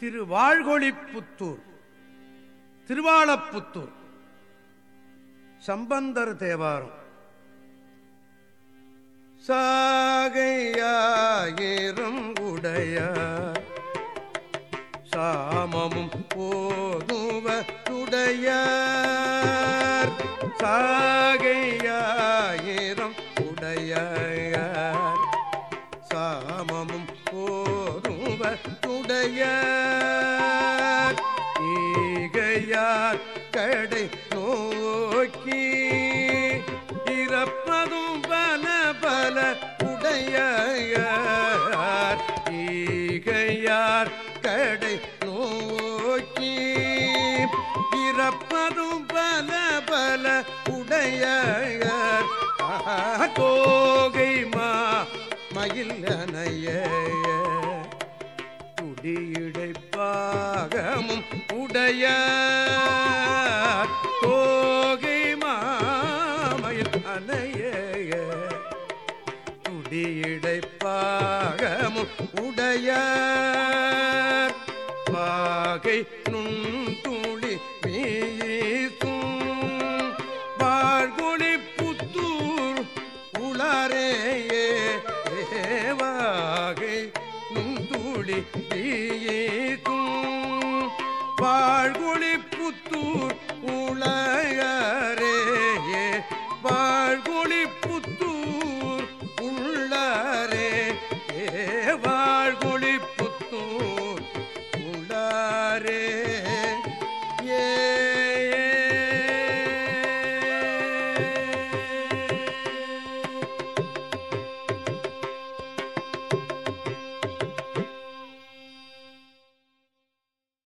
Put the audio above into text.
திரு வாழ்கொழிப்புத்தூர் திருவாளப்புத்தூர் சம்பந்தர் தேவாரம். சாகையாயிரம் உடைய சாமமும் போதுவதுடையார். சாகையாயிரம் உடைய போதுவதுடையார் ஈகையார் கடை நோக்கி இறப்பதும் பல பல உடையார் ஈகையார் கடை நோக்கி இறப்பதும் பல பல உடையார் கோகை மா மயில் அணைய குடியிடைப்பாகமும் உடைய தோகை மாமையில் அணைய குடியிடைப்பாகமும் உடைய பாகை நுண்துளி மீ வாழ்குழிப்புத்தூர் உளையரே வாழ்குழிப்புத்தூர் உள்ளரே ஏ வாழ்குழிப்புத்தூர் உள்ளரே